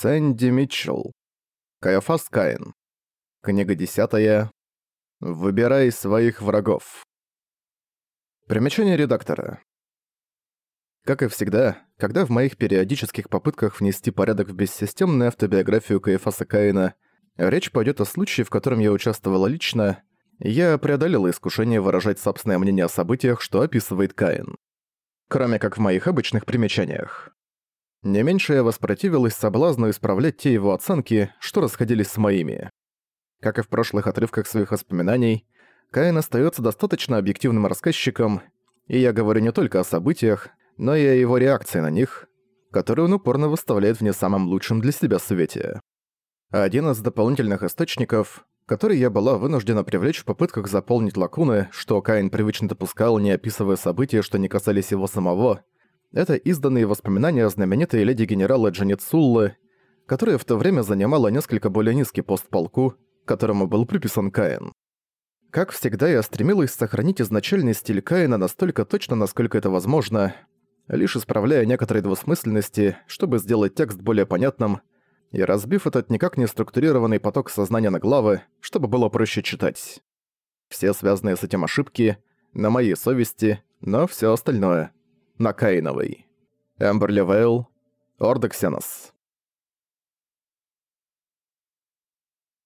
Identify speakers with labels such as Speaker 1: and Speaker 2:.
Speaker 1: Сэнди Митчелл. Кайофас Каин. Книга десятая. Выбирай своих врагов. Примечание редактора. Как и всегда, когда в моих периодических попытках внести порядок в бессистемную автобиографию Кайофаса Каина речь пойдет о случае, в котором я участвовала лично, я преодолела искушение выражать собственное мнение о событиях, что описывает Каин. Кроме как в моих обычных примечаниях. Не меньше я воспротивилась соблазну исправлять те его оценки, что расходились с моими. Как и в прошлых отрывках своих воспоминаний, Каин остается достаточно объективным рассказчиком, и я говорю не только о событиях, но и о его реакции на них, которую он упорно выставляет в не самом лучшем для себя свете. Один из дополнительных источников, который я была вынуждена привлечь в попытках заполнить лакуны, что Каин привычно допускал, не описывая события, что не касались его самого – это изданные воспоминания знаменитой леди-генерала Джанет Суллы, которая в то время занимала несколько более низкий пост в полку, которому был приписан Каин. Как всегда, я стремилась сохранить изначальный стиль Каина настолько точно, насколько это возможно, лишь исправляя некоторые двусмысленности, чтобы сделать текст более понятным, и разбив этот никак не структурированный поток сознания на главы, чтобы было проще читать. Все связанные с этим ошибки на моей совести, но все остальное на Каиновой. Эмберли Вейл, Ордоксенос.